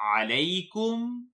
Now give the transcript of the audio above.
عليكم